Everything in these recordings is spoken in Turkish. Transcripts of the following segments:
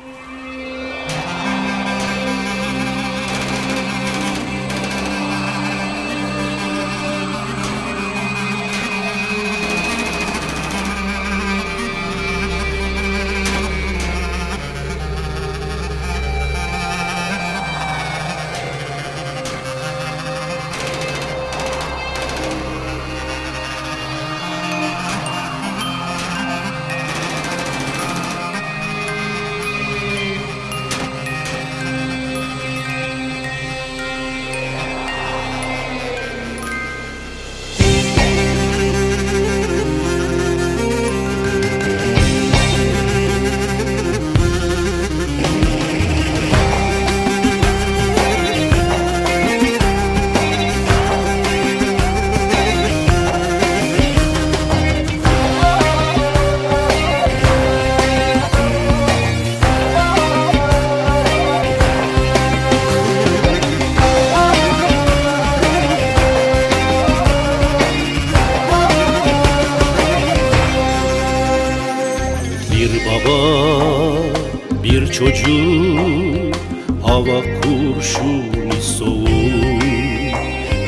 Bir çocuk, hava kurşuni soğuk.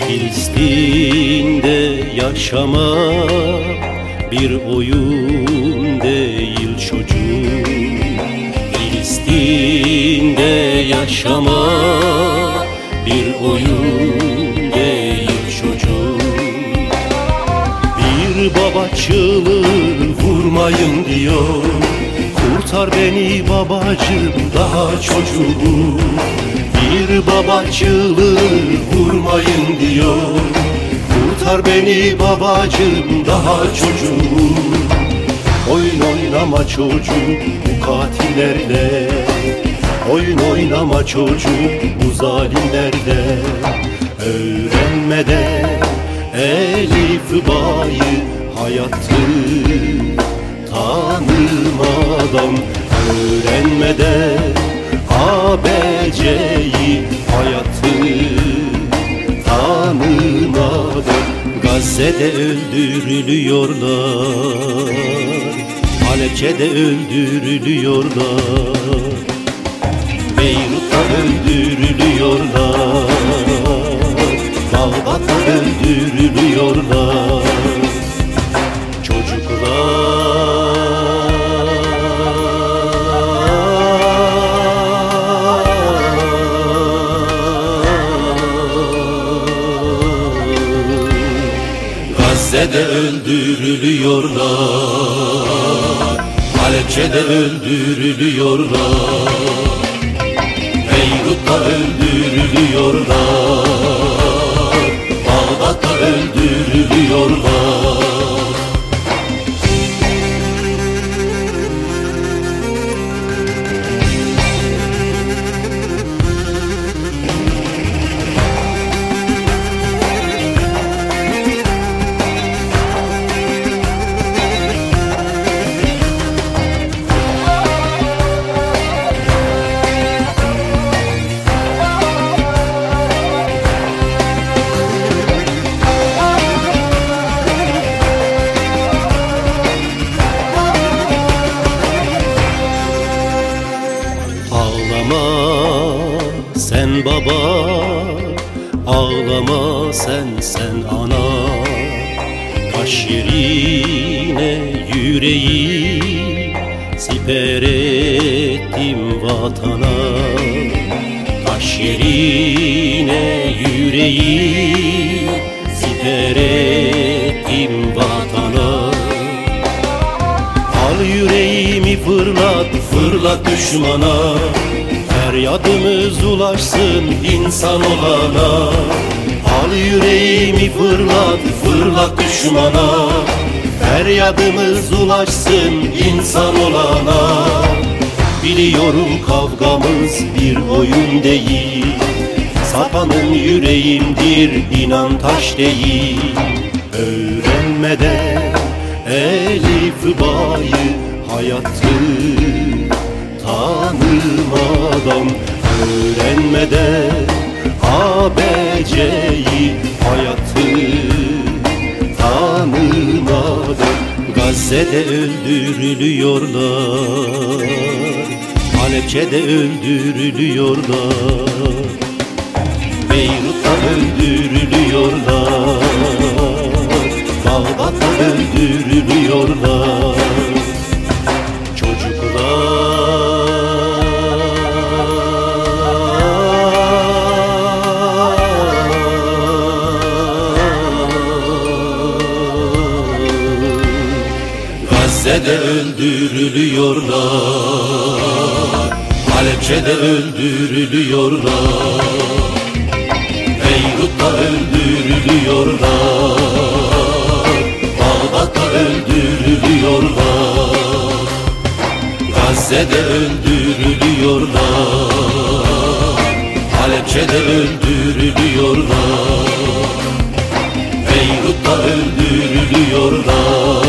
Filistin'de yaşama bir oyun değil çocuk. Filistin'de yaşama bir oyun değil çocuk. Bir baba çığlığı vurmayın diyor Kurtar beni babacığım daha çocuğum. Bir baba çığlığı vurmayın diyor. Kurtar beni babacığım daha çocuğum. Oyun oynama çocuğum bu katillerle. Oyun oynama çocuğum bu zalimlerle. Öğrenmeden Elif bayı hayatı tanımadan Öğrenmeden ABC'yi hayatı tanımadan Gazze'de öldürülüyorlar Halepçe'de öldürülüyorlar Beyrut'ta öldürülüyorlar Bağdat'ta öldürülüyorlar Gazze'de öldürülüyorlar. Halepçe'de öldürülüyorlar. Beyrut'ta öldürülüyorlar baba Ağlama sen sen ana. Kaş yerine yüreği Siper ettim vatana. Taş yerine yüreği Siper ettim vatana. Al yüreğimi fırlat, fırlat düşmana Feryadımız ulaşsın insan olana. Al yüreğimi fırlat, fırlat düşmana. Feryadımız ulaşsın insan olana. Biliyorum kavgamız bir oyun değil. Satanın yüreğimdir inan taş değil. Öğrenmeden Elif bayı hayatı tanımadan Öğrenmeden ABC'yi hayatı tanımadan Gazze'de öldürülüyorlar. Halepçe'de öldürülüyorlar. Beyrut'ta öldürülüyorlar. Bağdat'ta öldürülüyorlar Gazze'de öldürülüyorlar. Halepçe'de öldürülüyorlar. Beyrut'ta öldürülüyorlar. Bağdat'ta öldürülüyorlar. Gazze'de öldürülüyorlar. Halepçe'de öldürülüyorlar. Beyrut'ta öldürülüyorlar